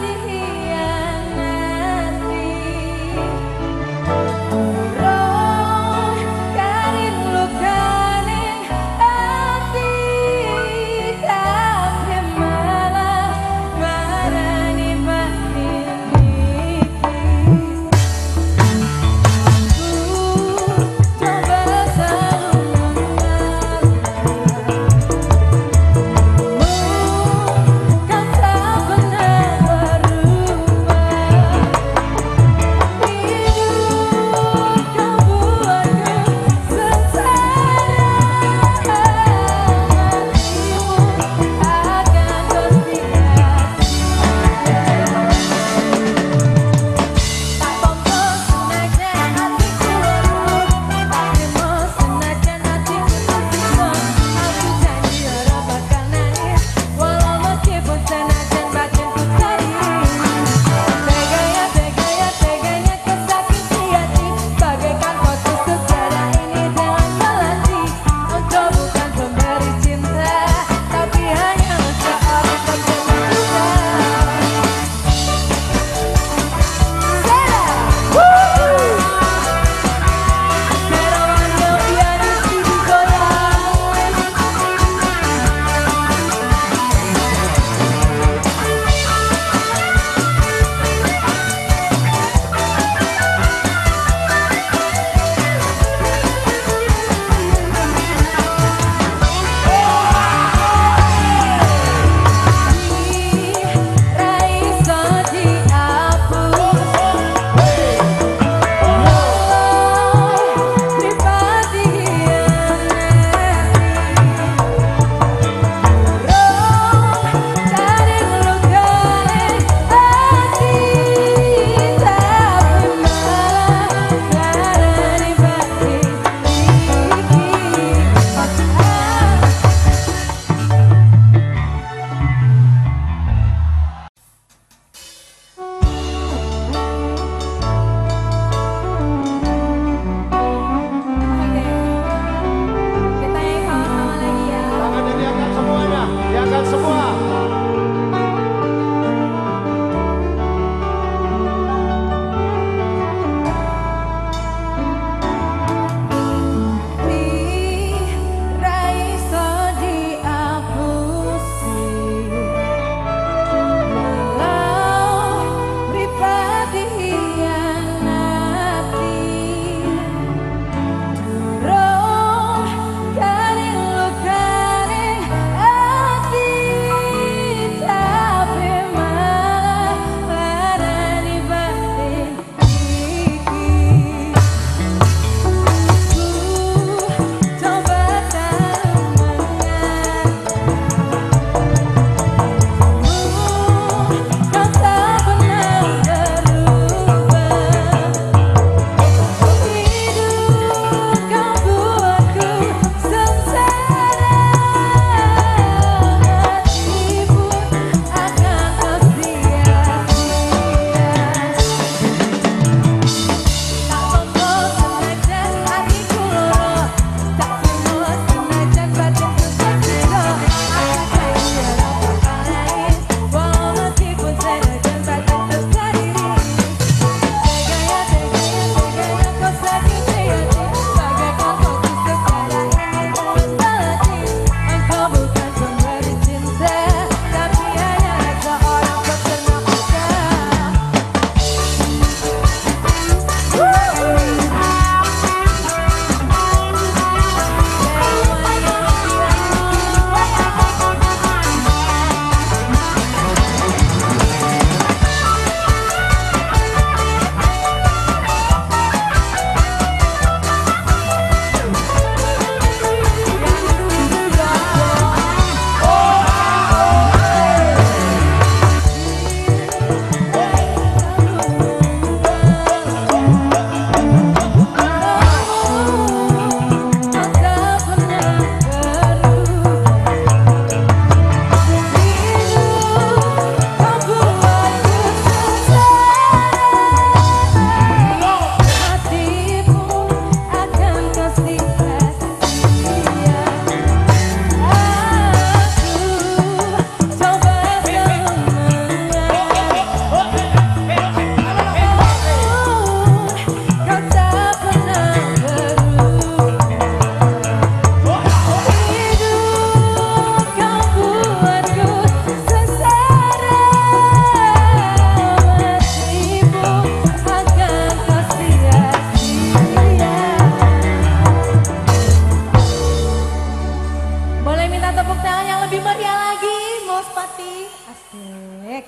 He